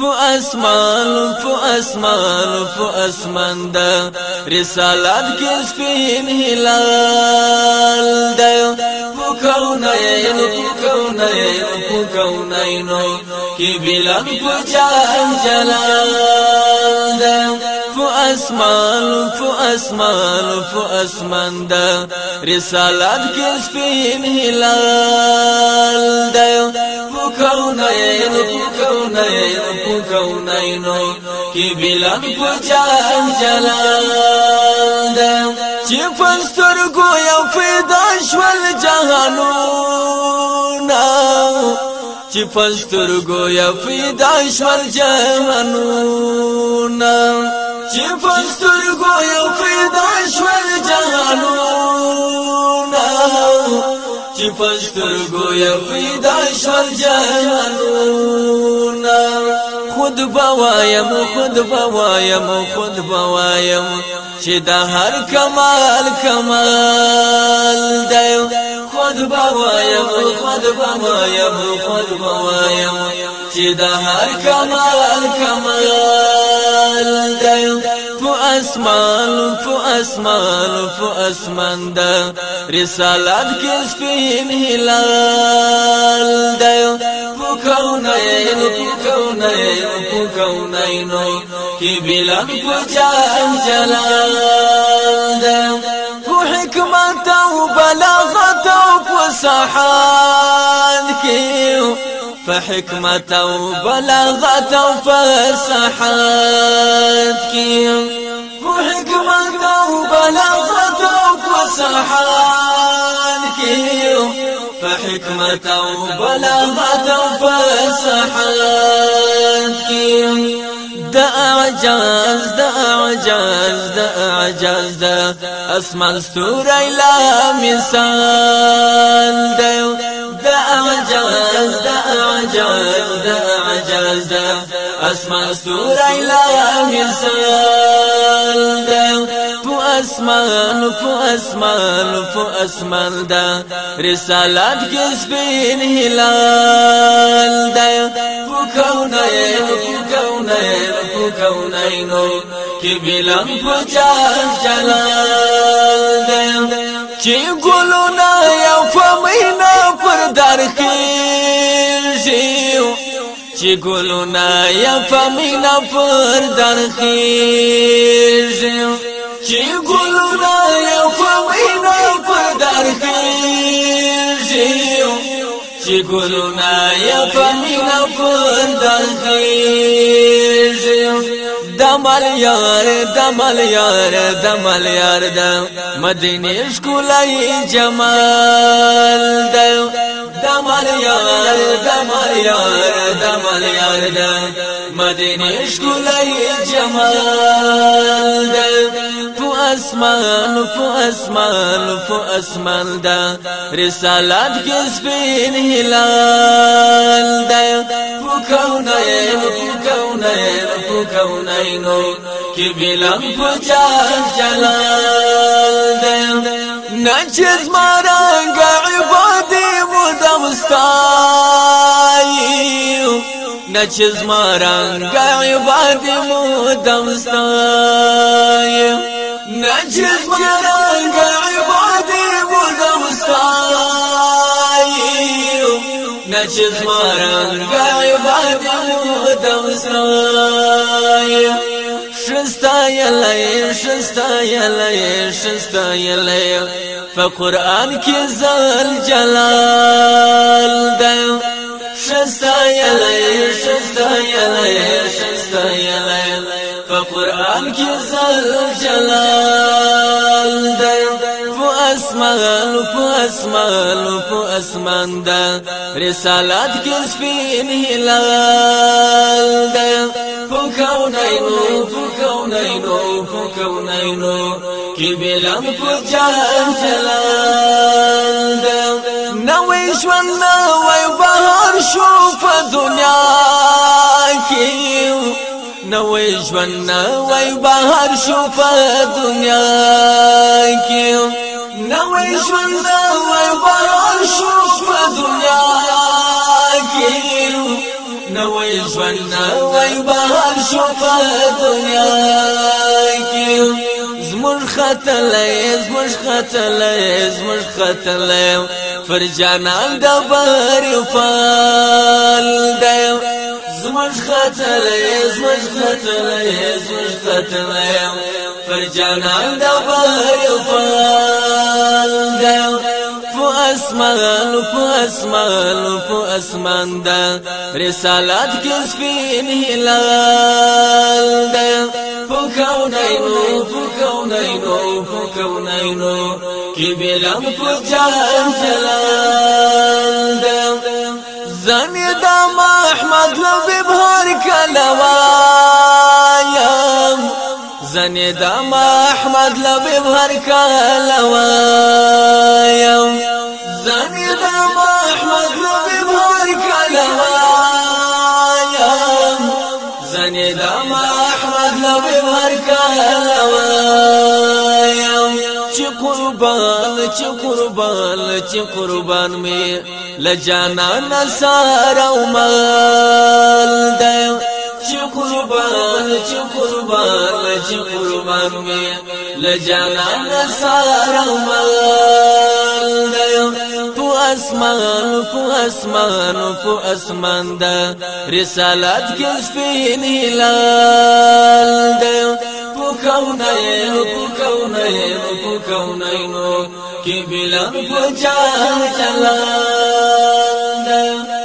په اسمان په اسمان په اسمان دا رسالت کې سپین هلال دا په کونین په کونین په کونین کې بلان په جان جلال دا په اسمان په اسمان په اسمان دا رسالت کې سپین هلال دا په کونین په کونین کو کونینو کی بلند کو جان جلال چې فلسر کو یو پیدا شول جهانو نا چې فلسر کو یو پیدا شول جهانو نا چې فلسر کو یو پیدا شول جهانو نا چې فلسر کو یو پیدا شول جهانو نا بوایم خود بوایم خود بوایم چې د هر کمال کمال دی خود بوایم خود بوایم خود بوایم چې د هر کمال کمال اسمان فو اسمان فو اسمان دا رسالات کس فین هلال دا فو کونین فو کونین فو کونینو کی بلان فو جان جلال دا فو حکمت و بلاغتا و سحان کیو فحكمة وبلاغة وفصحات كيم وبلاغتك وسحانك فحكمة وبلاغة وفسحانك دا عجاز دا عجاز دا عجاز دا اسمان ستوري لا مثال دا دا عجاز دا عجاز دا عجاز دا اسمان ستوري لا مثال دا اسمان په اسمان په اسمان دا رسالت کې سپین هلال دا په کونه په کونه په کونه نو کې بلم په جلال دا چې ګلونه یو په مینا پر درخېږي چې ګلونا یا فمینا پر درخیږي چې ګلونه یو فوینا پر درخیږي چې ګلونه یو فوینا پر درخیږي دمل یار دمل یار دمل یار د مدینه ښکلای جمال د دمال یار دمال یار دمال یار د مدینه شکولای جمال د په اسمان په اسمان په اسمان د رسالت کې سپین هلال د په کونین په کونین په کونین کې بلم په جلال د نچز مرنگ عبادی مدام ستایو نچز مرنگ عبادی مدام ستایو نچز مرنگ عبادی مدام ستایو نچز مرنگ عبادی مدام ستایو شستا یلی شستا یلی شستا یلی فقرآن کی زل جلال دیو شستا یلی شستا یلی شستا یلی فقرآن کی زل جلال دیو اسمان په اسمان په اسمان دا رسالت کې سپین هلال دا په کاونای نو کونینو په کونینو کې بلم په جان جلال نوې ژوند نوې بهار شو په دنیا کې نوې ژوند نوې بهار شو په دنیا کې نوې ژوند نوې بهار شو په دنیا کې نوې ژوند نوې بهار شو په دنیا خطلې زمش خطلې زمش خطلې فر جانان د بهر فال دی زمش خطلې زمش خطلې زمش خطلې فر جانان د بهر فال دی اسمان په اسمان په اسمان دا رسالت کې سپین هلال دی فكونينو فكونينو فكونينو كبلم فجان جلان زني دام احمد لبي بهار كلوايم زني دام احمد لبي بهار كلوايم زني دام حبيب هر کله وایم چې قربان چې قربان چې قربان می لجانا نصار او مال دیم چې قربان چې قربان چې قربان می لجانا نصار او مال خیال دا پو اسمان پو اسمان پو اسمان دا رسالت کې سپین هلال دا پو کونین پو کونین پو کونین کې بلم په جان چلا دا